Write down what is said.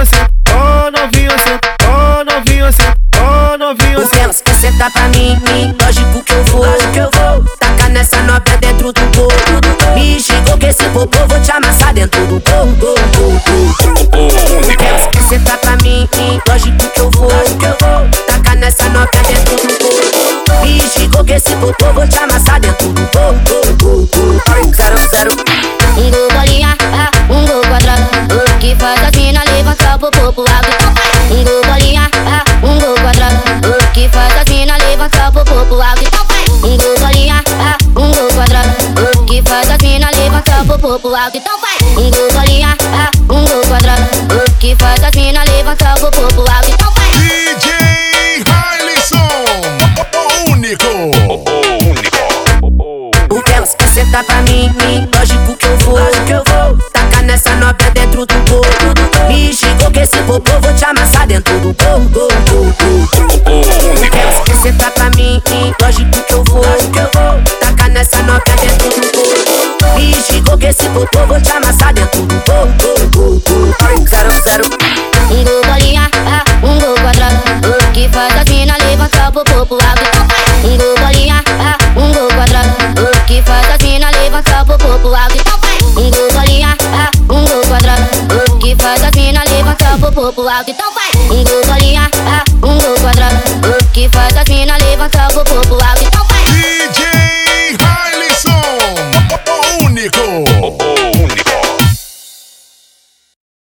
novinho senta, ó novinho senta, ó novinho senta, ó novinho senta. Elas quer sentar pra mim, mim, lógico que eu vou, lógico que eu vou. Tacar nessa novinha dentro do corpo. Me chegou que esse popô vou te amassar dentro do corpo. Elas quer sentar pra mim, mim, lógico que eu vou, lógico que eu vou. Tacar nessa novinha dentro do corpo. Me chegou que esse popô vou te amassar dentro do corpo. O pro alto. Então vai. Um gol bolinha, ah, um gol quadrado. O que faz a mina levantar o pro alto. Então vai. DJ Harlison, o único. O que elas quer sentar pra mim, mim, lógico que eu vou, lógico que eu vou. Tacar nessa novinha dentro do corpo. Me chegou que esse popô vou te amassar dentro do corpo. O que elas quer sentar pra mim, mim, lógico O povo te amassa dentro do gol. Zero, zero. Um gol bolinha, é um gol quadrado. O que faz a mina levantar pro povo alto. Um gol bolinha, é um gol quadrado. O que faz a mina levantar pro povo. Um gol bolinha, é um gol quadrado. O que faz a mina levantar pro povo alto. Então vai. Um gol bolinha, é um gol quadrado. O que faz a mina